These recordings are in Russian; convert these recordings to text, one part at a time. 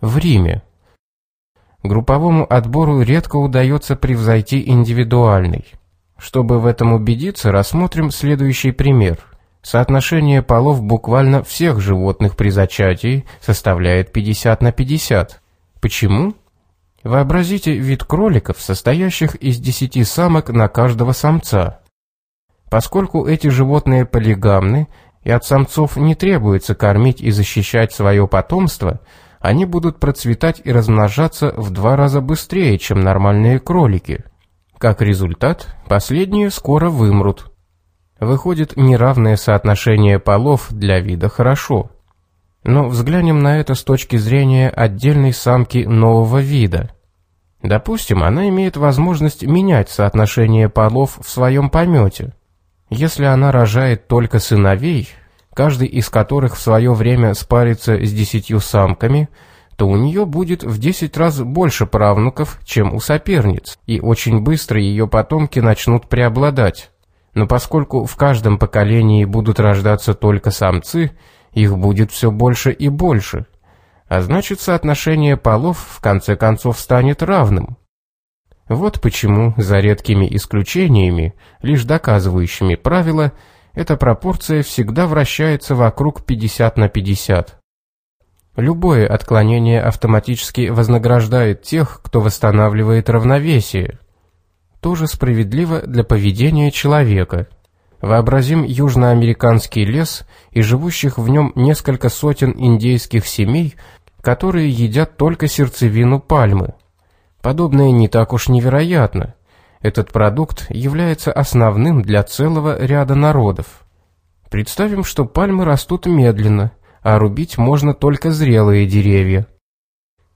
В Риме. Групповому отбору редко удается превзойти индивидуальный. Чтобы в этом убедиться, рассмотрим следующий пример. Соотношение полов буквально всех животных при зачатии составляет 50 на 50. Почему? Вообразите вид кроликов, состоящих из 10 самок на каждого самца. Поскольку эти животные полигамны, и от самцов не требуется кормить и защищать свое потомство, они будут процветать и размножаться в два раза быстрее, чем нормальные кролики. Как результат, последние скоро вымрут. Выходит, неравное соотношение полов для вида хорошо. Но взглянем на это с точки зрения отдельной самки нового вида. Допустим, она имеет возможность менять соотношение полов в своем помете. Если она рожает только сыновей, каждый из которых в свое время спарится с десятью самками, то у нее будет в десять раз больше правнуков, чем у соперниц, и очень быстро ее потомки начнут преобладать. Но поскольку в каждом поколении будут рождаться только самцы, их будет все больше и больше. А значит, соотношение полов в конце концов станет равным. Вот почему, за редкими исключениями, лишь доказывающими правила, эта пропорция всегда вращается вокруг 50 на 50. Любое отклонение автоматически вознаграждает тех, кто восстанавливает равновесие. Тоже справедливо для поведения человека. Вообразим южноамериканский лес и живущих в нем несколько сотен индейских семей, которые едят только сердцевину пальмы. Подобное не так уж невероятно. Этот продукт является основным для целого ряда народов. Представим, что пальмы растут медленно, а рубить можно только зрелые деревья.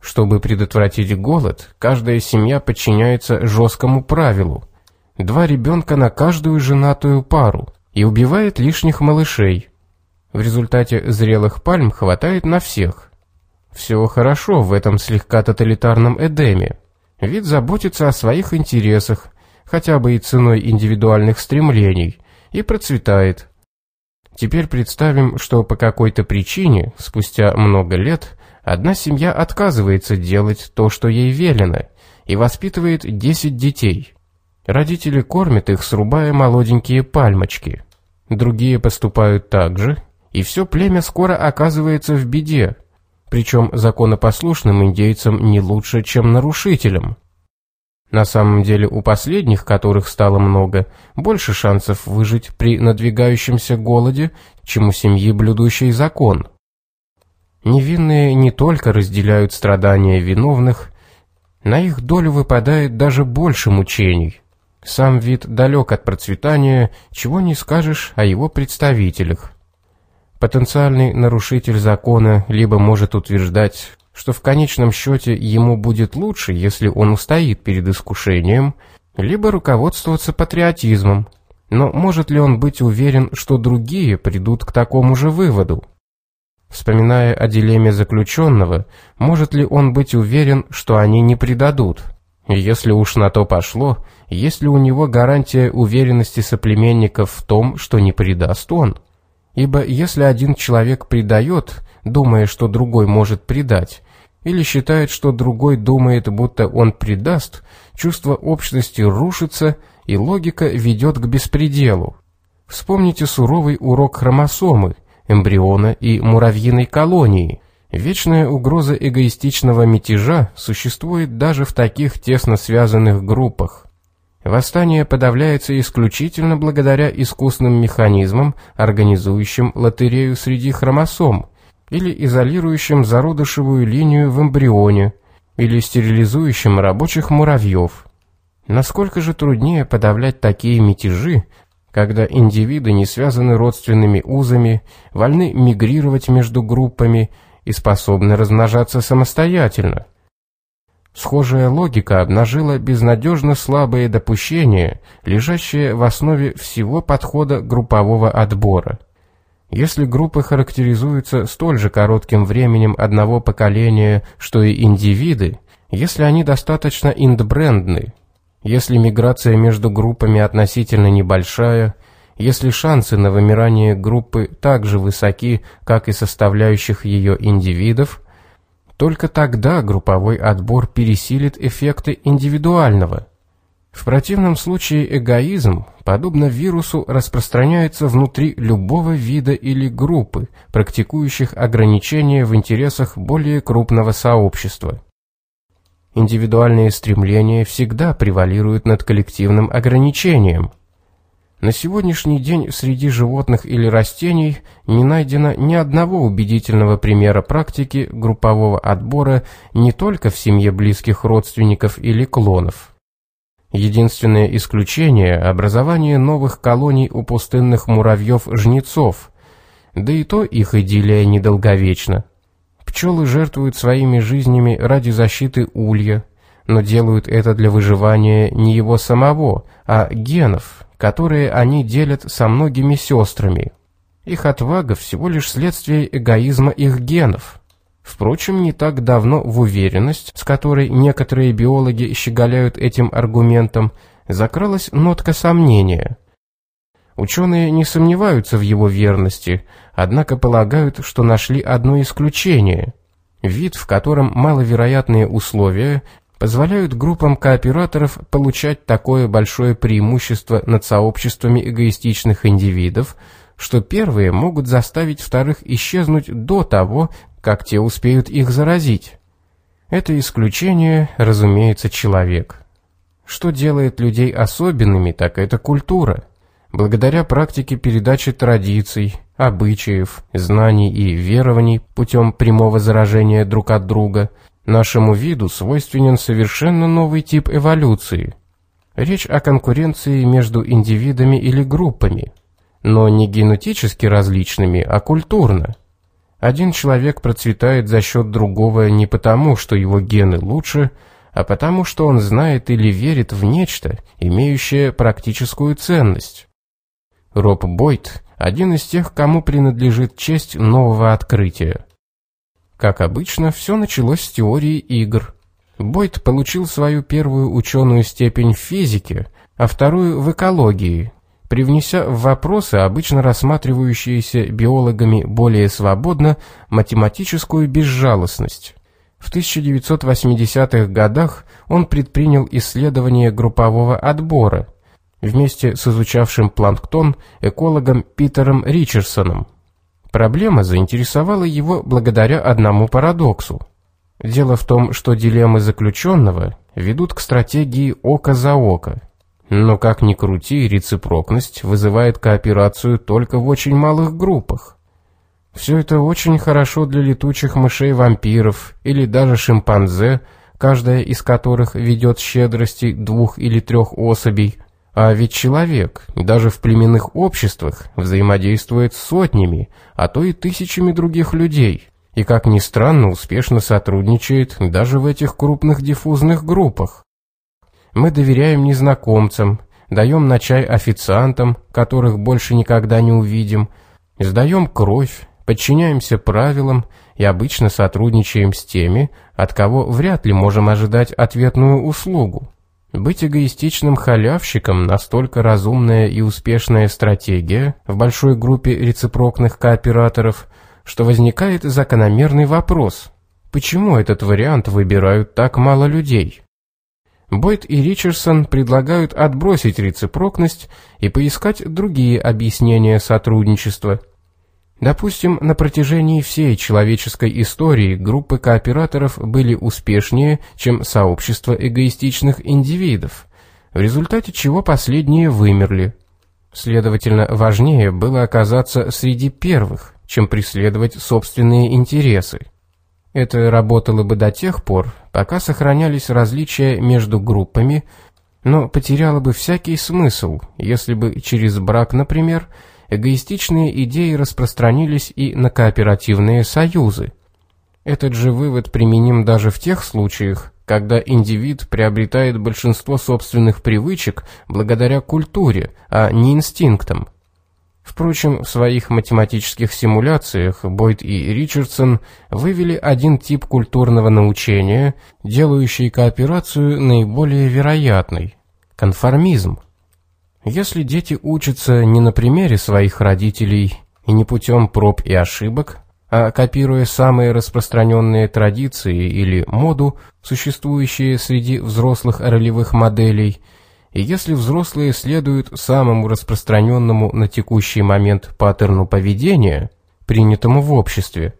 Чтобы предотвратить голод, каждая семья подчиняется жесткому правилу. Два ребенка на каждую женатую пару и убивает лишних малышей. В результате зрелых пальм хватает на всех. Все хорошо в этом слегка тоталитарном Эдеме. Вид заботится о своих интересах, хотя бы и ценой индивидуальных стремлений, и процветает. Теперь представим, что по какой-то причине, спустя много лет, одна семья отказывается делать то, что ей велено, и воспитывает 10 детей. Родители кормят их, срубая молоденькие пальмочки. Другие поступают так же, и все племя скоро оказывается в беде, причем законопослушным индейцам не лучше, чем нарушителям. На самом деле у последних, которых стало много, больше шансов выжить при надвигающемся голоде, чем у семьи, блюдущей закон. Невинные не только разделяют страдания виновных, на их долю выпадает даже больше мучений. Сам вид далек от процветания, чего не скажешь о его представителях. Потенциальный нарушитель закона либо может утверждать, что в конечном счете ему будет лучше, если он устоит перед искушением, либо руководствоваться патриотизмом. Но может ли он быть уверен, что другие придут к такому же выводу? Вспоминая о дилемме заключенного, может ли он быть уверен, что они не предадут? если уж на то пошло, есть ли у него гарантия уверенности соплеменников в том, что не предаст он? Ибо если один человек предает, думая, что другой может предать, или считает, что другой думает, будто он предаст, чувство общности рушится, и логика ведет к беспределу. Вспомните суровый урок хромосомы, эмбриона и муравьиной колонии. Вечная угроза эгоистичного мятежа существует даже в таких тесно связанных группах. Восстание подавляется исключительно благодаря искусным механизмам, организующим лотерею среди хромосом – или изолирующим зародышевую линию в эмбрионе, или стерилизующим рабочих муравьев. Насколько же труднее подавлять такие мятежи, когда индивиды не связаны родственными узами, вольны мигрировать между группами и способны размножаться самостоятельно. Схожая логика обнажила безнадежно слабые допущения, лежащие в основе всего подхода группового отбора – если группы характеризуются столь же коротким временем одного поколения, что и индивиды, если они достаточно индбрендны, если миграция между группами относительно небольшая, если шансы на вымирание группы так же высоки, как и составляющих ее индивидов, только тогда групповой отбор пересилит эффекты индивидуального. В противном случае эгоизм, подобно вирусу, распространяется внутри любого вида или группы, практикующих ограничения в интересах более крупного сообщества. Индивидуальные стремления всегда превалируют над коллективным ограничением. На сегодняшний день среди животных или растений не найдено ни одного убедительного примера практики группового отбора не только в семье близких родственников или клонов. Единственное исключение – образование новых колоний у пустынных муравьев-жнецов, да и то их идиллия недолговечна. Пчелы жертвуют своими жизнями ради защиты улья, но делают это для выживания не его самого, а генов, которые они делят со многими сестрами. Их отвага всего лишь следствие эгоизма их генов. Впрочем, не так давно в уверенность, с которой некоторые биологи щеголяют этим аргументом, закралась нотка сомнения. Ученые не сомневаются в его верности, однако полагают, что нашли одно исключение. Вид, в котором маловероятные условия позволяют группам кооператоров получать такое большое преимущество над сообществами эгоистичных индивидов, что первые могут заставить вторых исчезнуть до того, как те успеют их заразить. Это исключение, разумеется, человек. Что делает людей особенными, так это культура. Благодаря практике передачи традиций, обычаев, знаний и верований путем прямого заражения друг от друга, нашему виду свойственен совершенно новый тип эволюции. Речь о конкуренции между индивидами или группами, но не генетически различными, а культурно – один человек процветает за счет другого не потому, что его гены лучше, а потому, что он знает или верит в нечто, имеющее практическую ценность. Роб Бойт – один из тех, кому принадлежит честь нового открытия. Как обычно, все началось с теории игр. Бойт получил свою первую ученую степень в физике, а вторую в экологии, привнеся в вопросы, обычно рассматривающиеся биологами более свободно, математическую безжалостность. В 1980-х годах он предпринял исследование группового отбора вместе с изучавшим планктон экологом Питером Ричардсоном. Проблема заинтересовала его благодаря одному парадоксу. Дело в том, что дилеммы заключенного ведут к стратегии око за око – но как ни крути, рецепрокность вызывает кооперацию только в очень малых группах. Все это очень хорошо для летучих мышей-вампиров или даже шимпанзе, каждая из которых ведет щедрости двух или трех особей. А ведь человек, даже в племенных обществах, взаимодействует с сотнями, а то и тысячами других людей, и, как ни странно, успешно сотрудничает даже в этих крупных диффузных группах. Мы доверяем незнакомцам, даем на чай официантам, которых больше никогда не увидим, сдаем кровь, подчиняемся правилам и обычно сотрудничаем с теми, от кого вряд ли можем ожидать ответную услугу. Быть эгоистичным халявщиком – настолько разумная и успешная стратегия в большой группе рецепрокных кооператоров, что возникает закономерный вопрос – почему этот вариант выбирают так мало людей? Бойт и Ричардсон предлагают отбросить рецепрокность и поискать другие объяснения сотрудничества. Допустим, на протяжении всей человеческой истории группы кооператоров были успешнее, чем сообщество эгоистичных индивидов, в результате чего последние вымерли. Следовательно, важнее было оказаться среди первых, чем преследовать собственные интересы. Это работало бы до тех пор, пока сохранялись различия между группами, но потеряло бы всякий смысл, если бы через брак, например, эгоистичные идеи распространились и на кооперативные союзы. Этот же вывод применим даже в тех случаях, когда индивид приобретает большинство собственных привычек благодаря культуре, а не инстинктам. Впрочем, в своих математических симуляциях Бойд и Ричардсон вывели один тип культурного научения, делающий кооперацию наиболее вероятной – конформизм. Если дети учатся не на примере своих родителей и не путем проб и ошибок, а копируя самые распространенные традиции или моду, существующие среди взрослых ролевых моделей, и если взрослые следуют самому распространенному на текущий момент паттерну поведения, принятому в обществе,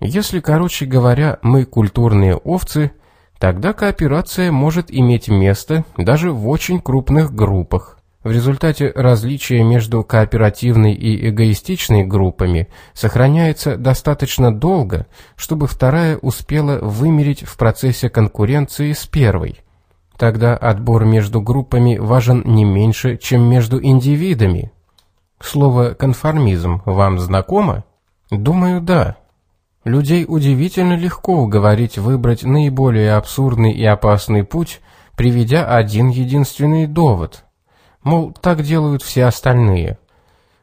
если, короче говоря, мы культурные овцы, тогда кооперация может иметь место даже в очень крупных группах. В результате различия между кооперативной и эгоистичной группами сохраняется достаточно долго, чтобы вторая успела вымереть в процессе конкуренции с первой. Тогда отбор между группами важен не меньше, чем между индивидами. Слово «конформизм» вам знакомо? Думаю, да. Людей удивительно легко уговорить выбрать наиболее абсурдный и опасный путь, приведя один единственный довод – Мол, так делают все остальные.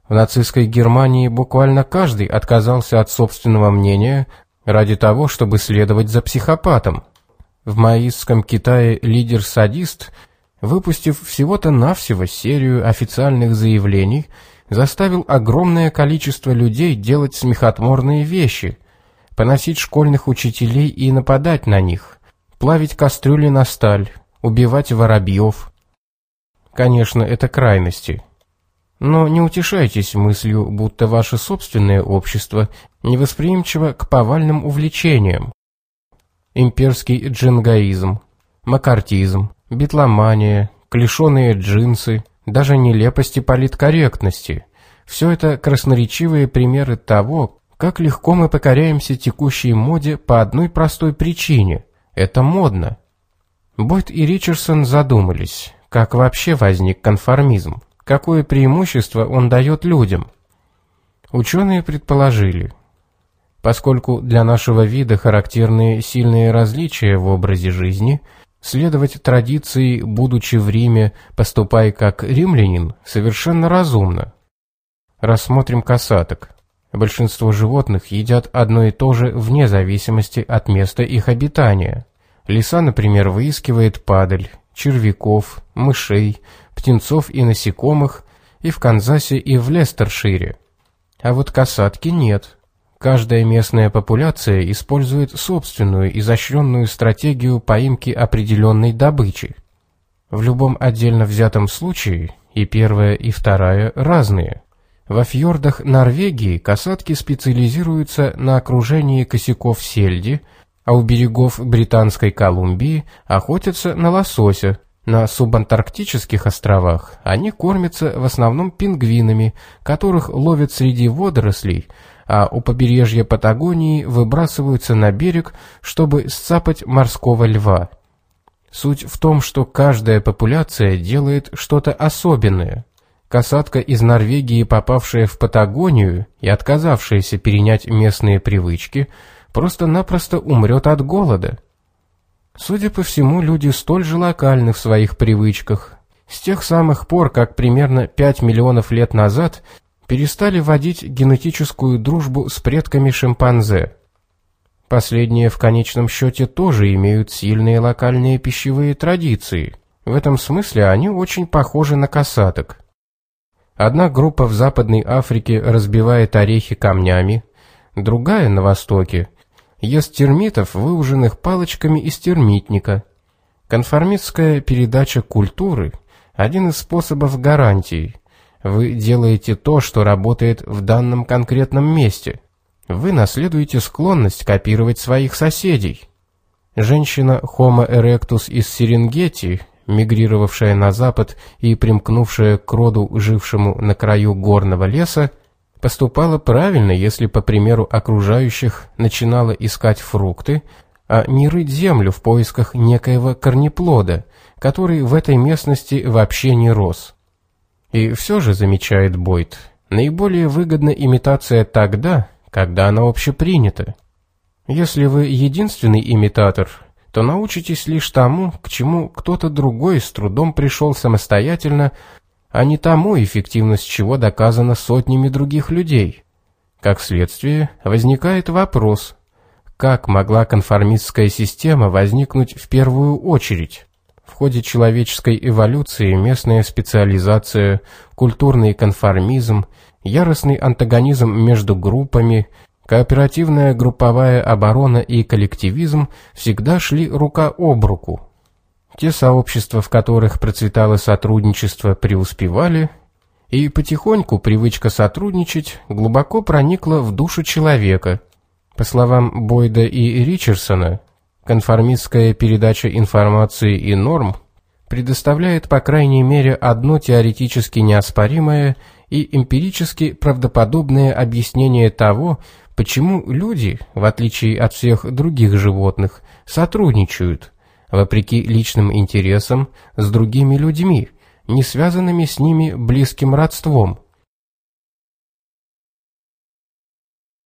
В нацистской Германии буквально каждый отказался от собственного мнения ради того, чтобы следовать за психопатом. В маоистском Китае лидер-садист, выпустив всего-то навсего серию официальных заявлений, заставил огромное количество людей делать смехотворные вещи, поносить школьных учителей и нападать на них, плавить кастрюли на сталь, убивать воробьев, Конечно, это крайности. Но не утешайтесь мыслью, будто ваше собственное общество невосприимчиво к повальным увлечениям. Имперский джингаизм, макартизм, битломания, клешеные джинсы, даже нелепости политкорректности – все это красноречивые примеры того, как легко мы покоряемся текущей моде по одной простой причине – это модно. Бойт и Ричардсон задумались, как вообще возник конформизм? Какое преимущество он дает людям? Ученые предположили, поскольку для нашего вида характерны сильные различия в образе жизни, следовать традиции, будучи в Риме, поступай как римлянин, совершенно разумно. Рассмотрим касаток. Большинство животных едят одно и то же вне зависимости от места их обитания. Лиса, например, выискивает падаль, червяков, мышей, птенцов и насекомых и в Канзасе, и в Лестершире. А вот касатки нет. Каждая местная популяция использует собственную изощренную стратегию поимки определенной добычи. В любом отдельно взятом случае и первая, и вторая разные. Во фьордах Норвегии касатки специализируются на окружении косяков сельди – а у берегов Британской Колумбии охотятся на лосося. На субантарктических островах они кормятся в основном пингвинами, которых ловят среди водорослей, а у побережья Патагонии выбрасываются на берег, чтобы сцапать морского льва. Суть в том, что каждая популяция делает что-то особенное. Касатка из Норвегии, попавшая в Патагонию и отказавшаяся перенять местные привычки – просто-напросто умрет от голода. Судя по всему, люди столь же локальны в своих привычках. С тех самых пор, как примерно 5 миллионов лет назад перестали водить генетическую дружбу с предками шимпанзе. Последние в конечном счете тоже имеют сильные локальные пищевые традиции. В этом смысле они очень похожи на касаток. Одна группа в Западной Африке разбивает орехи камнями, другая на Востоке ест термитов, выуженных палочками из термитника. Конформистская передача культуры – один из способов гарантии. Вы делаете то, что работает в данном конкретном месте. Вы наследуете склонность копировать своих соседей. Женщина Homo erectus из Серенгети, мигрировавшая на запад и примкнувшая к роду, жившему на краю горного леса, поступала правильно, если, по примеру окружающих, начинала искать фрукты, а не рыть землю в поисках некоего корнеплода, который в этой местности вообще не рос. И все же, замечает Бойт, наиболее выгодна имитация тогда, когда она общепринята. Если вы единственный имитатор, то научитесь лишь тому, к чему кто-то другой с трудом пришел самостоятельно, а не тому, эффективность чего доказана сотнями других людей. Как следствие, возникает вопрос, как могла конформистская система возникнуть в первую очередь? В ходе человеческой эволюции местная специализация, культурный конформизм, яростный антагонизм между группами, Кооперативная групповая оборона и коллективизм всегда шли рука об руку. Те сообщества, в которых процветало сотрудничество, преуспевали, и потихоньку привычка сотрудничать глубоко проникла в душу человека. По словам Бойда и Ричардсона, конформистская передача информации и норм предоставляет по крайней мере одно теоретически неоспоримое и эмпирически правдоподобное объяснение того, почему люди, в отличие от всех других животных, сотрудничают, вопреки личным интересам, с другими людьми, не связанными с ними близким родством –